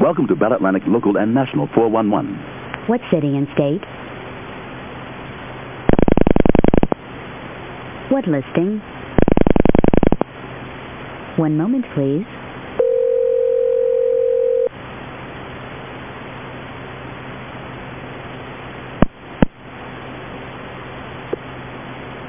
Welcome to Bell Atlantic Local and National 411. What city and state? What listing? One moment, please.